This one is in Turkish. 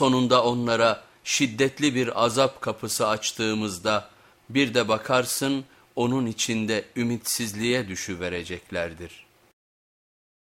Sonunda onlara şiddetli bir azap kapısı açtığımızda bir de bakarsın onun içinde ümitsizliğe düşüvereceklerdir.''